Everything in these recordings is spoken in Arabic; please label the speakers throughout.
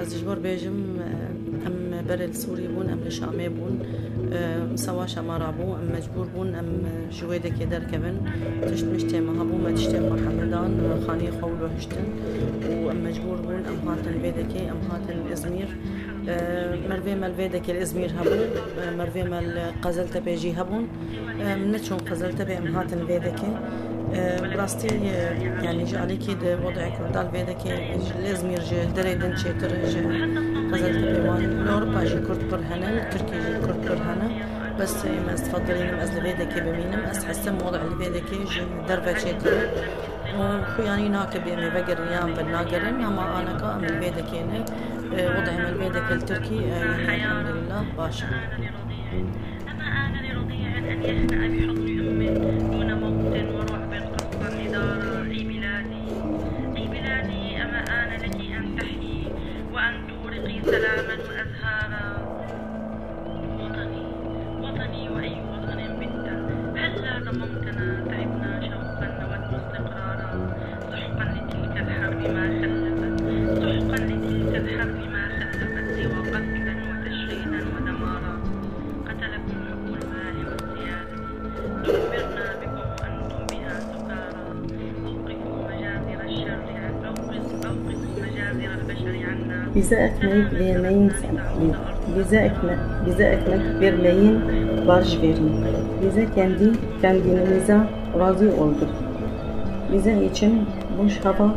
Speaker 1: از جبر بيجم ام برل سوري بون ام لشامي بون سوا شمارا بو ام مجبور بون ام جويدة كدر كبن تشت مشتي مهبو ما تشتي حمدان خاني خول وهشتن وام مجبور بون ام هاتن بيدكي ام هاتن ازمير مرفي مال بيدك الازمير هبون مرفي مال قزلت بيجي هبون منتشون قزلت بي ام هاتن بيدكي براستي يعني جا عليكي وضع كردال بيدك لازم يرجع دري دن شيتر غزلت بيوان لأوروبا جي كرد برهنة تركي جي كرد برهنة بس ما استفضلين از لبيدك بمينم اس حسم وضع لبيدك جي دربة شيتر وخو يعني ناك بيمي بقر يام بالناقرن اما أنا كا من البيدك يعني وضع من البيدك التركي يعني الحمد لله باشا هلا ضممتنا تعبنا شوقا نود استقرارا سحقا لتلك الحرب ما خلفت. سحقا لتلك الحرب ما خلفت سوى قتلا وتشريدا ودمارا. قتلكم حب المال دمرنا بكم وأنتم بها سكارى. أوقفوا مجازر الشر. أوقفوا مجازر البشر عنا.
Speaker 2: ekmek, bize ekmek vermeyin, barış verin. Bize kendi kendinize razı olduk. Bize için boş hava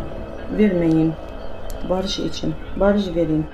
Speaker 2: vermeyin. Barış için, barış verin.